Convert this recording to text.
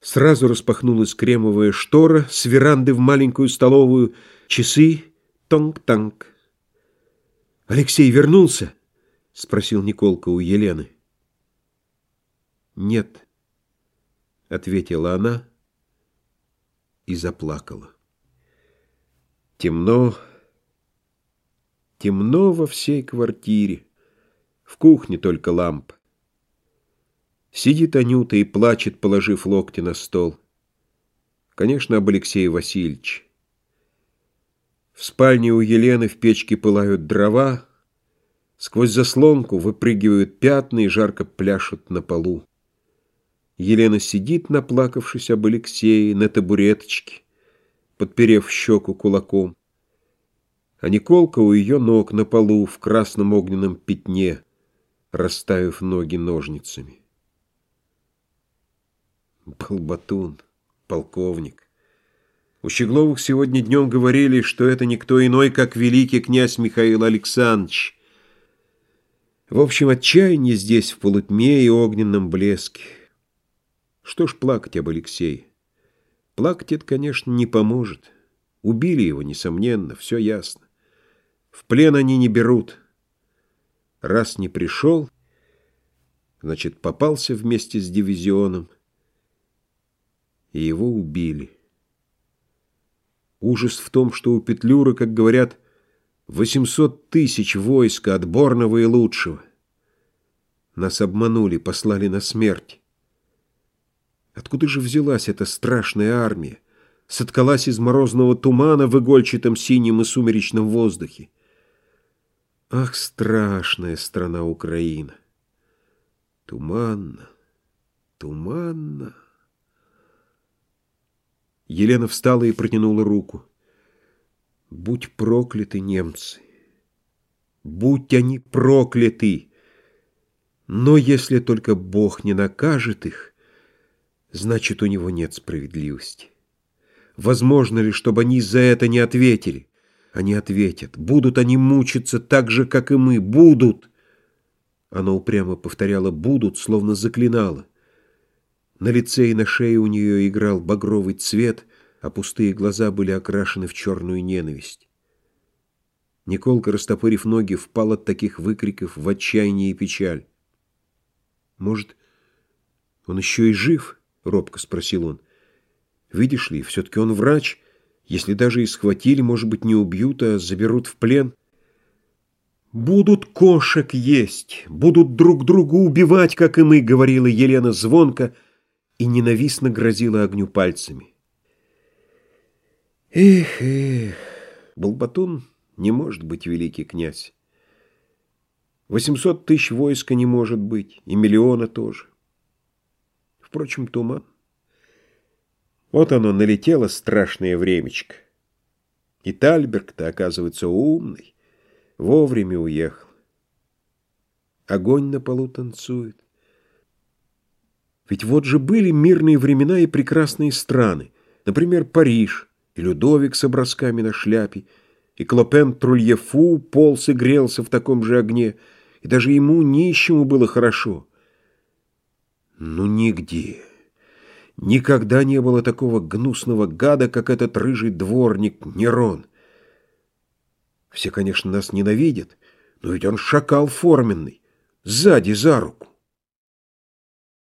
Сразу распахнулась кремовая штора с веранды в маленькую столовую, часы, тонг-танг. «Алексей вернулся?» — спросил Николка у Елены. «Нет», — ответила она и заплакала. Темно, темно во всей квартире, в кухне только лампа. Сидит Анюта и плачет, положив локти на стол. Конечно, об Алексее Васильевиче. В спальне у Елены в печке пылают дрова, сквозь заслонку выпрыгивают пятна и жарко пляшут на полу. Елена сидит, наплакавшись об Алексее, на табуреточке, подперев щеку кулаком. А Николка у ее ног на полу в красном огненном пятне, расставив ноги ножницами. Балбатун, полковник. У Щегловых сегодня днем говорили, что это никто иной, как великий князь Михаил Александрович. В общем, отчаяние здесь в полутьме и огненном блеске. Что ж плакать об Алексее? Плакать это, конечно, не поможет. Убили его, несомненно, все ясно. В плен они не берут. Раз не пришел, значит, попался вместе с дивизионом и его убили. Ужас в том, что у Петлюры, как говорят, 800 тысяч войска, отборного и лучшего. Нас обманули, послали на смерть. Откуда же взялась эта страшная армия? Соткалась из морозного тумана в игольчатом синем и сумеречном воздухе. Ах, страшная страна Украина! Туманно, туманно. Елена встала и протянула руку. Будь прокляты немцы! Будь они прокляты! Но если только Бог не накажет их, значит, у него нет справедливости. Возможно ли, чтобы они за это не ответили? Они ответят. Будут они мучиться так же, как и мы. Будут! Она упрямо повторяла «будут», словно заклинала. На лице и на шее у нее играл багровый цвет, а пустые глаза были окрашены в черную ненависть. Николка, растопырив ноги, впал от таких выкриков в отчаяние и печаль. «Может, он еще и жив?» — робко спросил он. «Видишь ли, все-таки он врач. Если даже и схватили, может быть, не убьют, а заберут в плен». «Будут кошек есть, будут друг друга убивать, как и мы», — говорила Елена звонко, — и ненавистно грозила огню пальцами. Эх, эх, Балбатун не может быть великий князь. Восемьсот тысяч войска не может быть, и миллиона тоже. Впрочем, туман. Вот оно, налетело страшное времечко. И Тальберг-то, оказывается, умный, вовремя уехал. Огонь на полу танцует. Ведь вот же были мирные времена и прекрасные страны. Например, Париж, и Людовик с образками на шляпе, и Клопен Трульефу полз и грелся в таком же огне, и даже ему, нищему, было хорошо. Ну, нигде, никогда не было такого гнусного гада, как этот рыжий дворник Нерон. Все, конечно, нас ненавидят, но ведь он шакал форменный, сзади за руку.